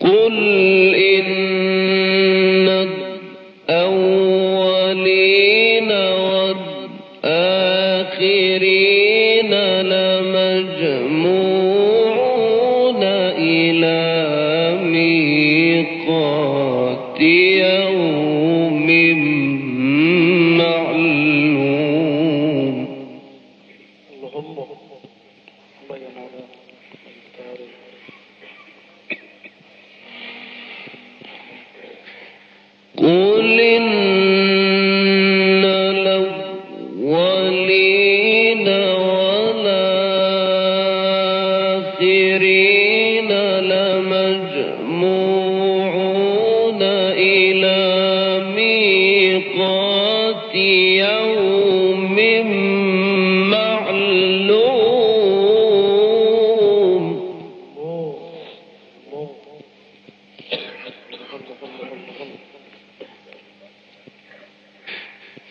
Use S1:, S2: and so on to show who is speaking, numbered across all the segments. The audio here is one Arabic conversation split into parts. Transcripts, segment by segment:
S1: قل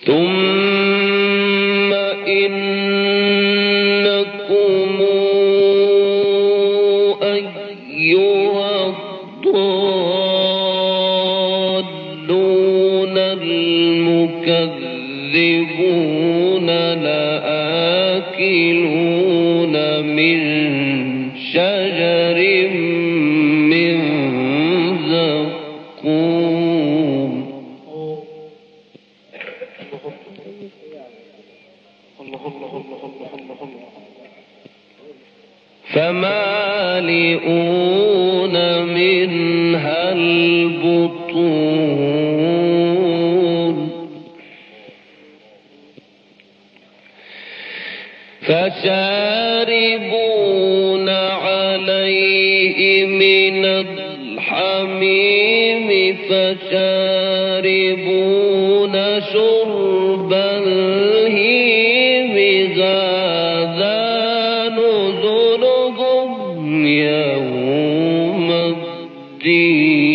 S1: فشاربون الدين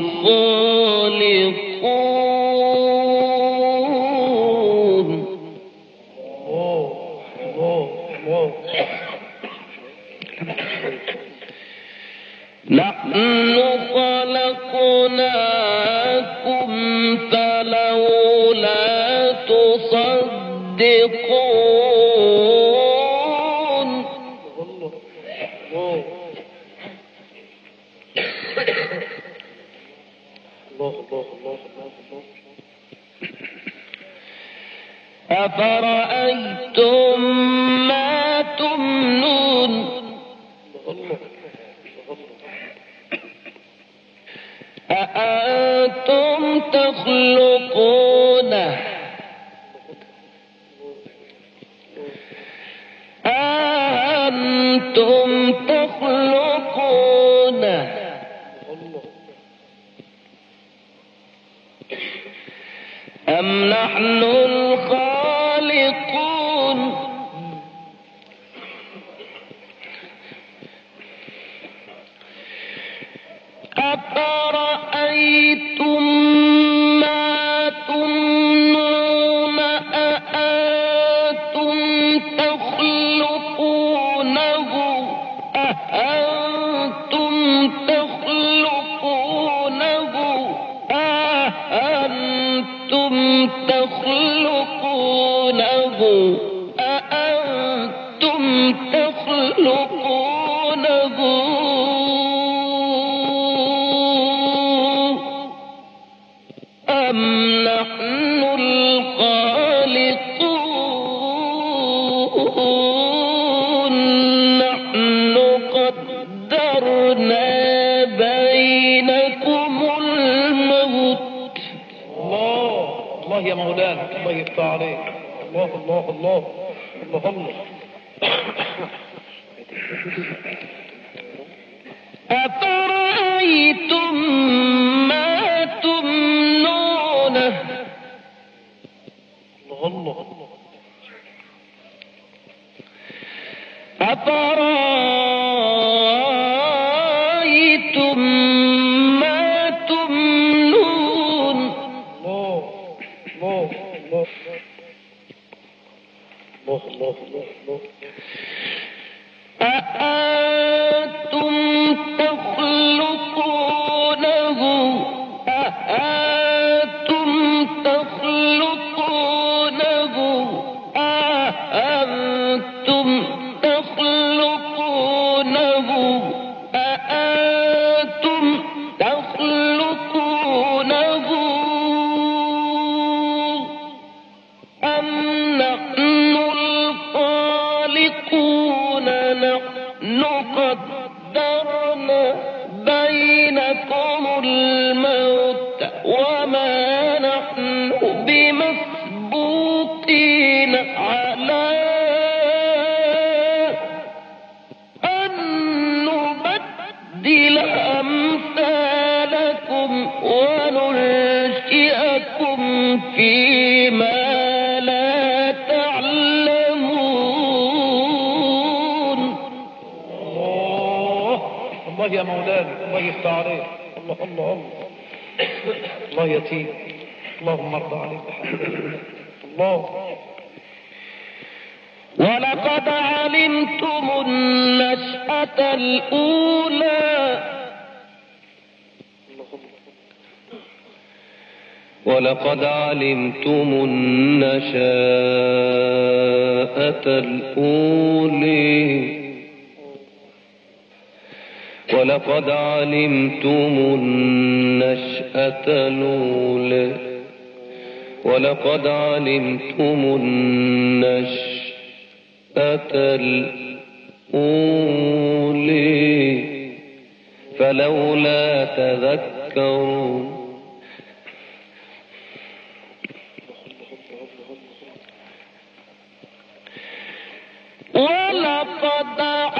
S1: الخالقون أفرأيتم
S2: الله
S1: أفرأيتم ما تمنون؟
S2: الله الله الله الله الله الله الله
S1: يلجئكم فيما لا تعلمون.
S2: الله الله يا مولانا الله يفتح عليك. الله الله الله. الله يتيم. اللهم ارضى عليك. الله.
S1: ولقد علمتم النشأة الأولى. ولقد علمتم النشاءة الأولي. ولقد علمتم النشأة الأولى ولقد علمتم النشأة الأولي. فلولا تذكرون لا پتا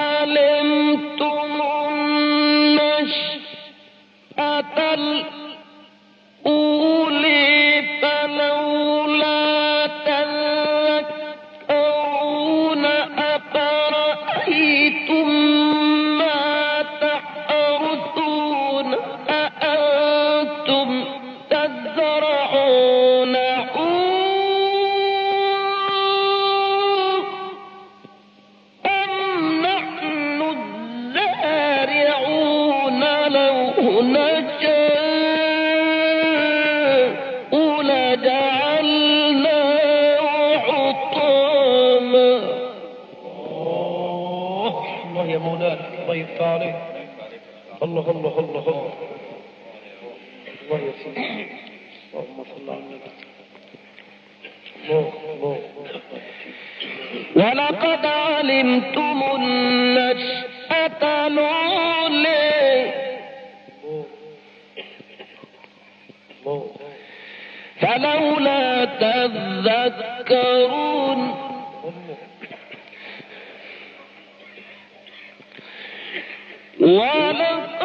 S1: ولا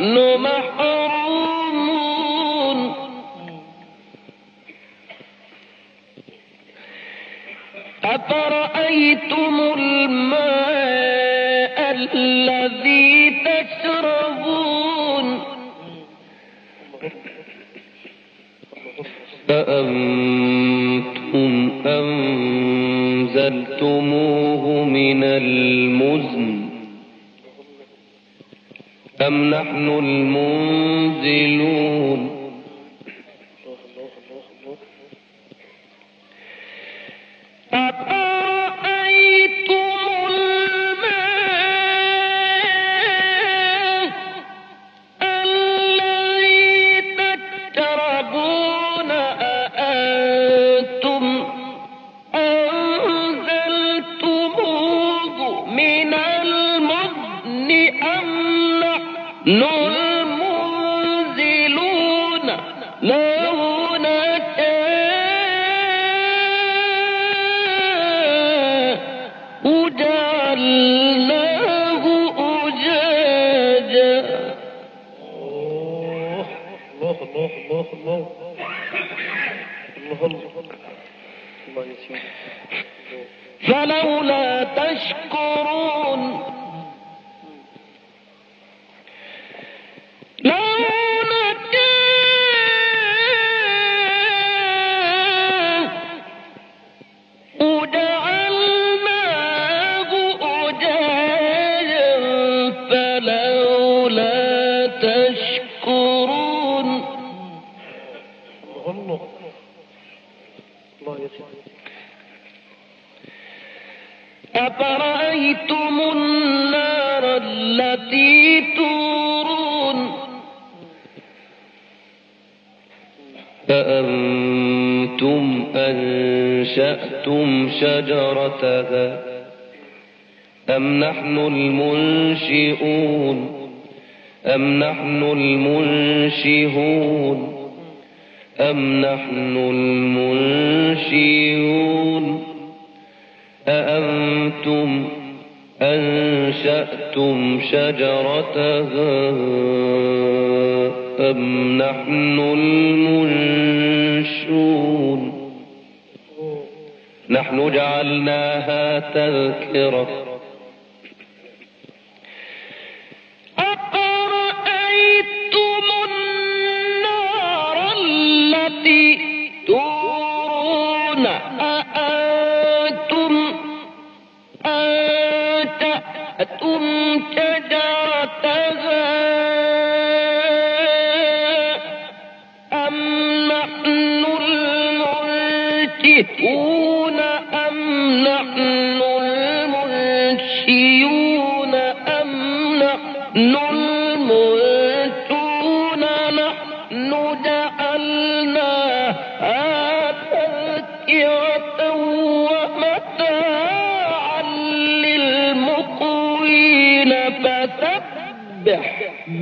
S1: نحن محرومون. أفرأيتم الماء الذي تشربون؟ أأنتم أنزلتموه من المزن. أم نحن المنزلون
S2: الله. الله الله الله
S1: فلولا تشكرون أم نحن المنشئون؟ أم نحن المنشئون؟ أأنتم أنشأتم شجرتها أم نحن المنشون نحن جعلناها تذكرة.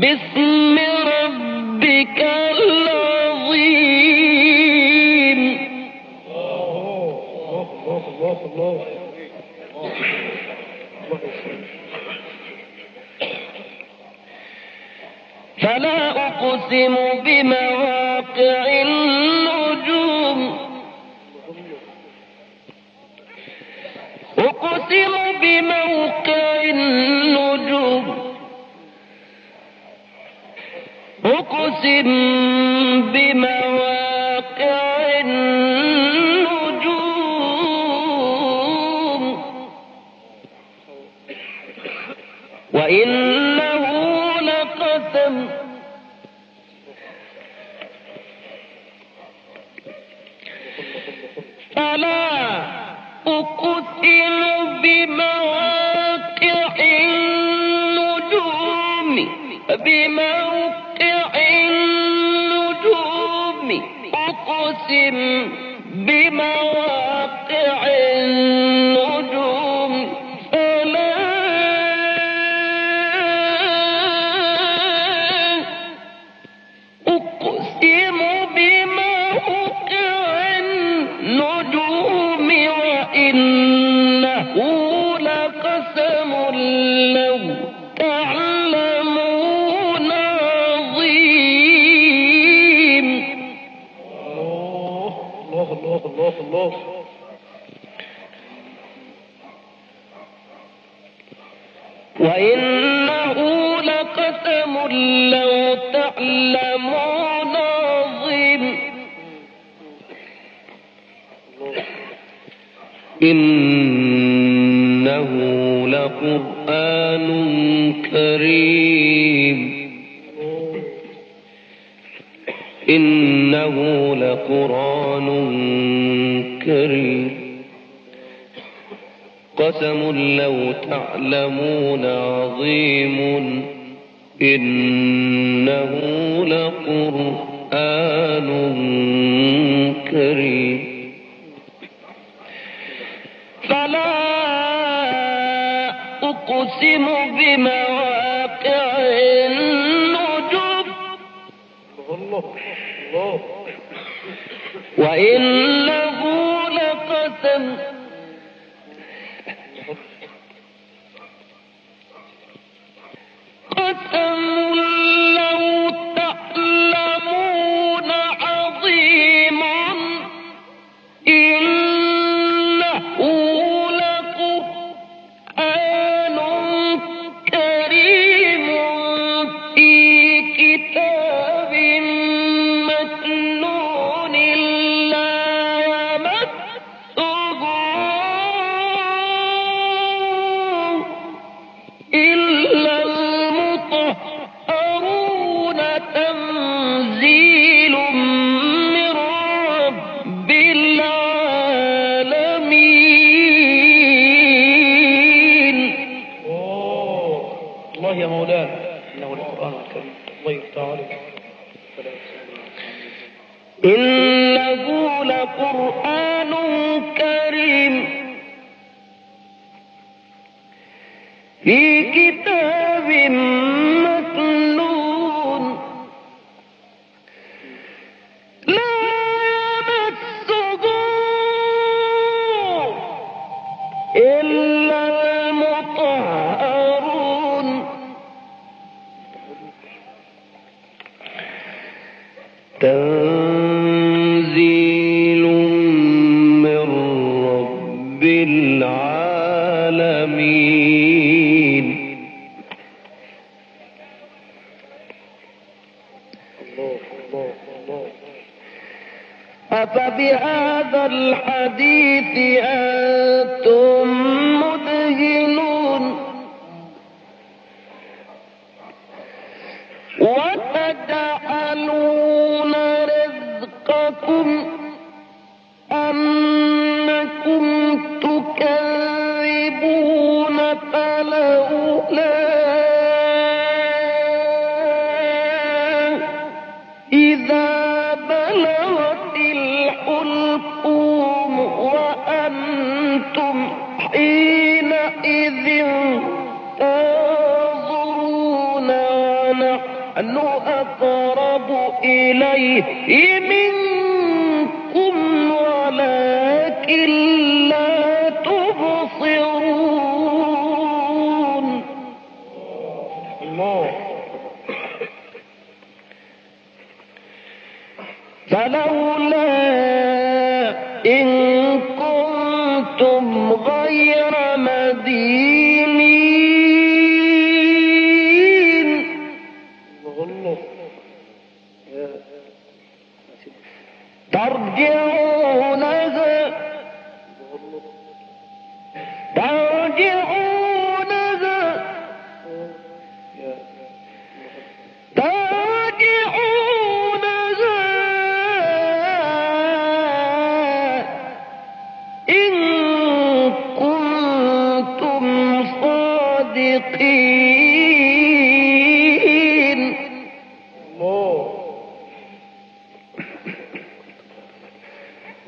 S1: باسم ربك العظيم. فلا أقسم لو تعلمون عظيم إنه لقرآن كريم. فلا أقسم بمواقع النجوم.
S2: الله الله
S1: وإن Chiquito. وأنتم حينئذ تنظرون ونحن أقرب إليه منكم ولكن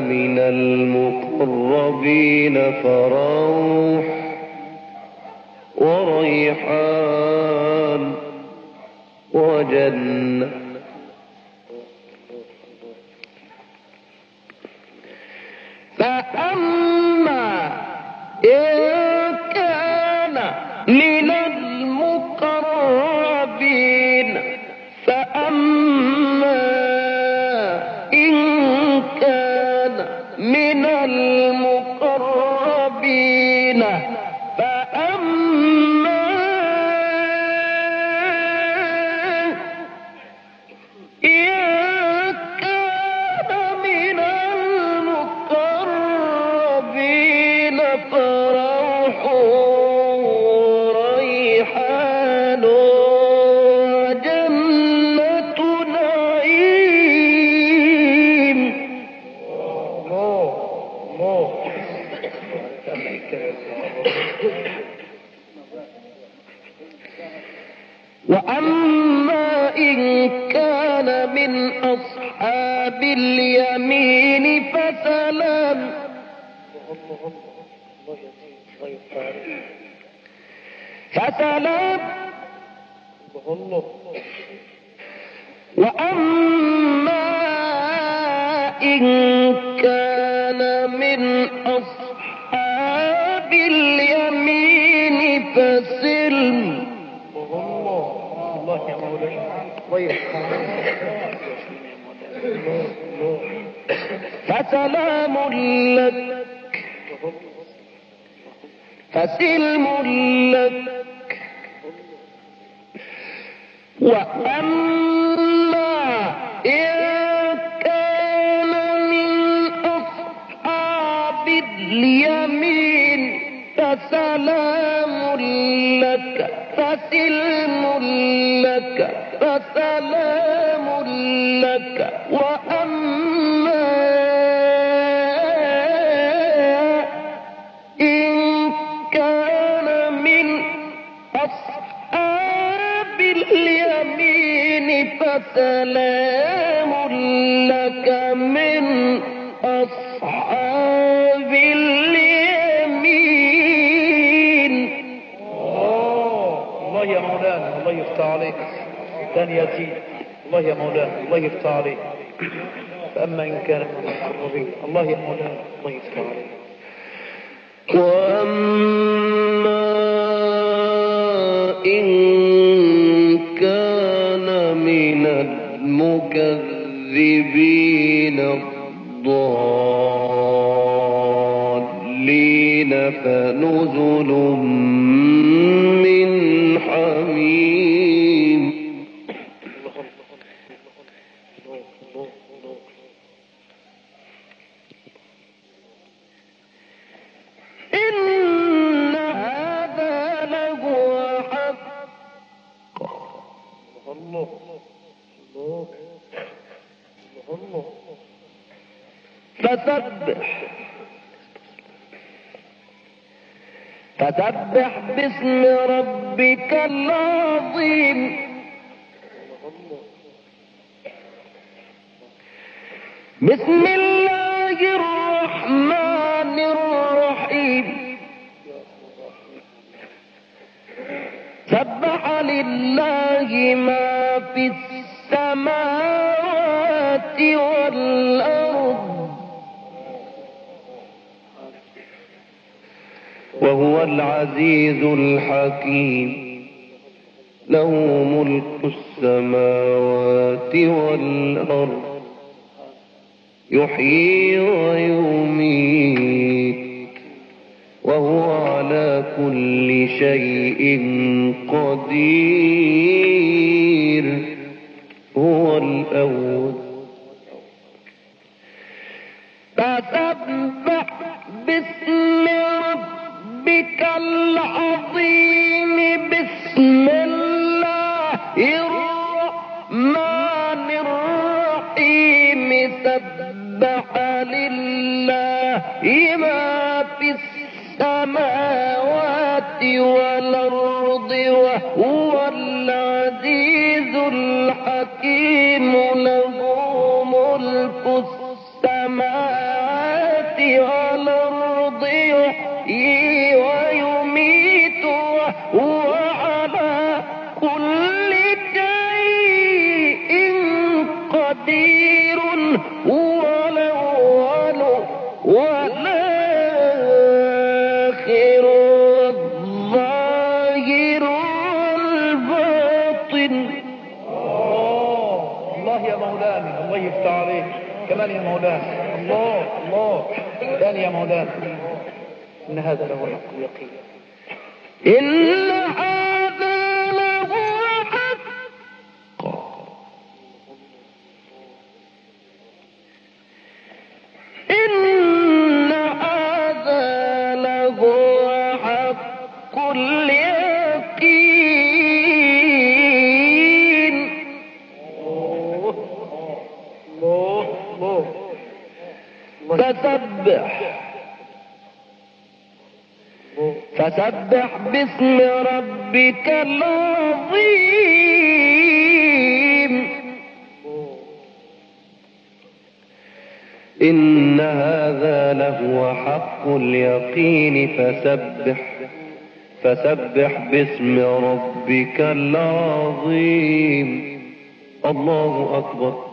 S3: من المقربين فروح وريحان وجنة.
S1: فأما إن من أصحاب اليمين فسلام فسلام وأما إن كان من أصحاب اليمين فسلم.
S2: الله الله يا مولانا. طيب
S1: فسلام لك. فسلم لك. وأما إن كان من أصحاب اليمين فسلام لك. فسلم لك. فسلام
S2: الله يا مولانا الله يفتح عليك. ثاني يزيد الله يا مولانا الله يفتح عليك. فأما إن كان من المقربين. الله يا مولانا الله يفتح عليك
S3: وأما إن كان من المكذبين الضالين فنزل
S1: فسبح باسم ربك العظيم. بسم الله الرحمن الرحيم. سبح لله ما في السماوات
S3: العزيز الحكيم. له ملك السماوات والأرض يحيي ويميت وهو على كل شيء قدير.
S1: ما في السماوات والأرض وهو العزيز الحكيم.
S2: إن هذا له حق اليقين.
S1: إن هذا لهو حق. إن هذا لهو حق اليقين.
S2: الله الله الله.
S1: فسبح. فسبح باسم ربك العظيم.
S3: إن هذا لهو حق اليقين. فسبح فسبح باسم ربك العظيم. الله أكبر.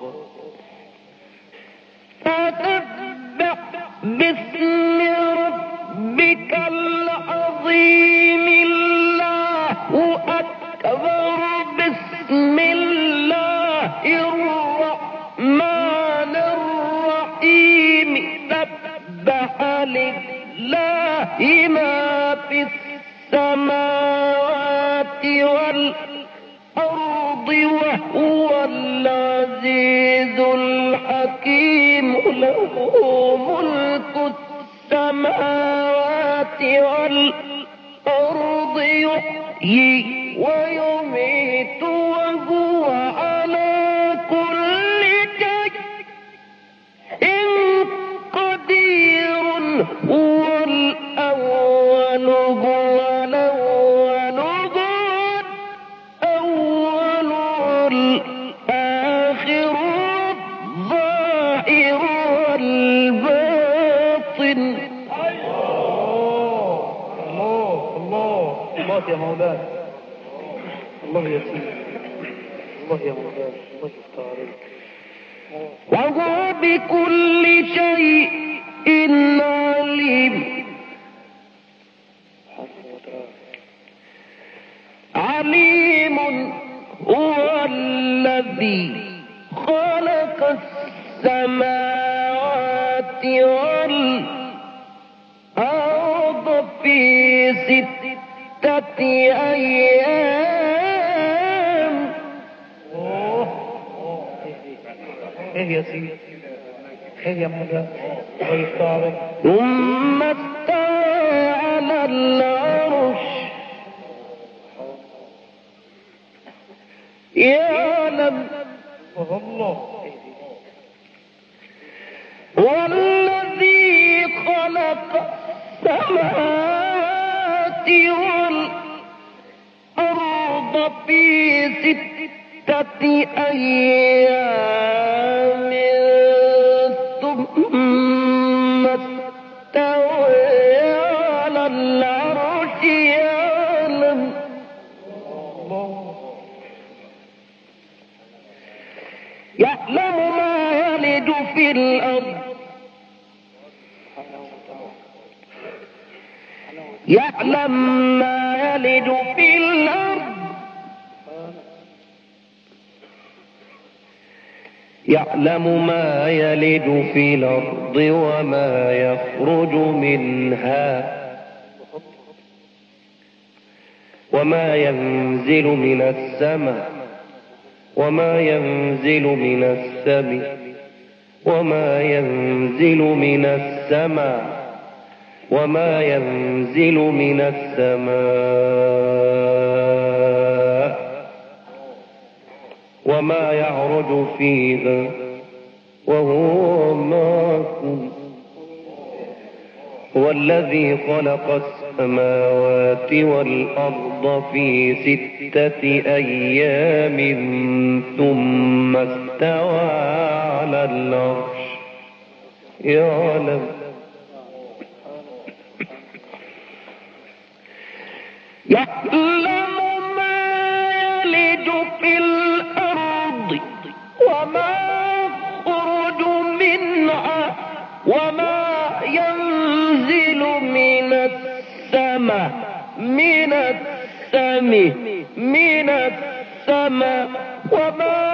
S1: يعلم
S2: الله
S1: والذي خلق السماوات والأرض في ستة أيام. يعلم ما يلد في الأرض.
S3: يعلم ما يلد في الأرض وما يخرج منها وما ينزل من السماء وما ينزل من السماء وما ينزل من السماء. وما ينزل من السماء وما يعرج فيها وهو معكم هو الذي خلق السماوات والأرض في ستة أيام ثم استوى على العرش. يعلم
S1: يعلم ما يلج في الأرض وما يخرج منها وما ينزل من السماء من السماء من السماء وما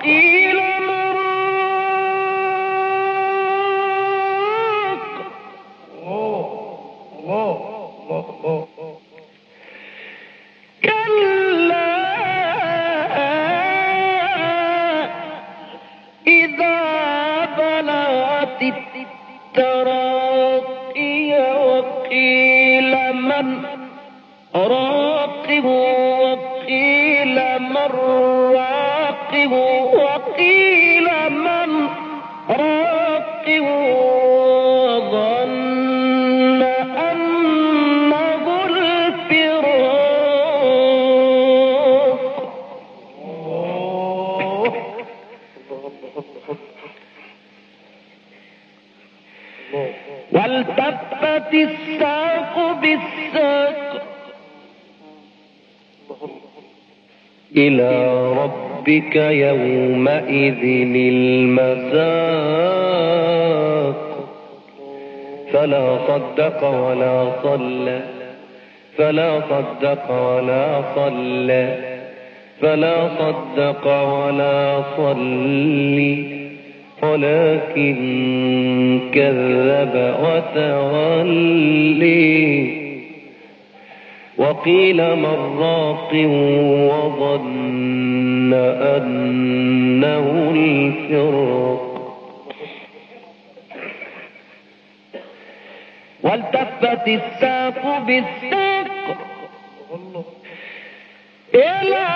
S1: وقيل
S3: ربك يومئذ المساق. فلا صدق ولا صلى فلا صدق ولا صلى فلا صدق ولا صلي ولكن كذب وتولي. وقيل من راق وظن أنه الفراق
S1: والتفت الساق بالساق إلى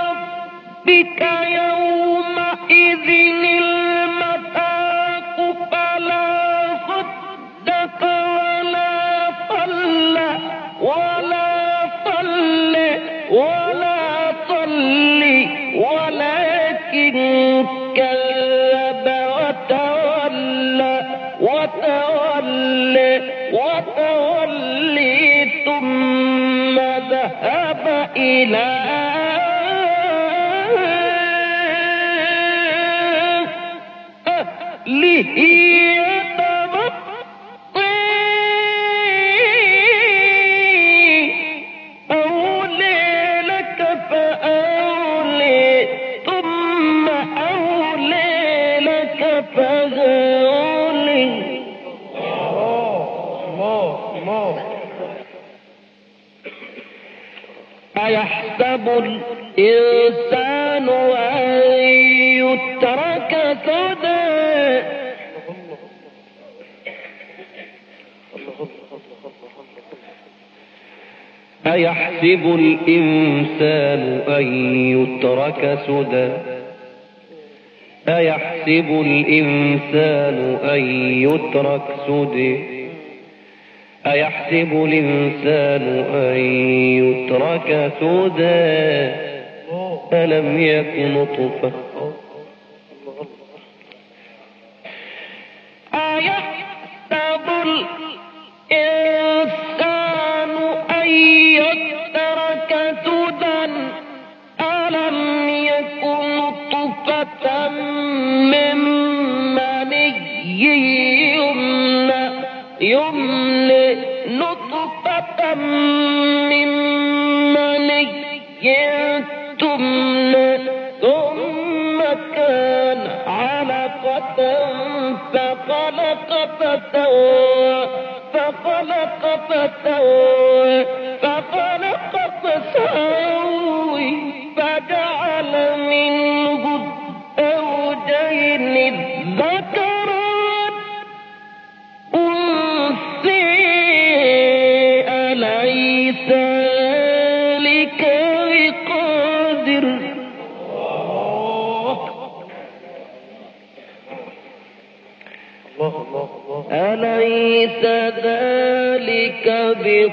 S1: ربك يومئذ ذهب أيحسب الإنسان أن يترك سدى.
S3: أيحسب الإنسان أن يترك سدى؟ أيحسب الإنسان أن يترك سدى؟ أيحسب الإنسان أن يترك سدى ألم يك نطفة؟
S1: أيحسب الإنسان أن يترك سدى ألم يكن نطفة من مني؟ فخلق فسوى فخلق فسوى بقادر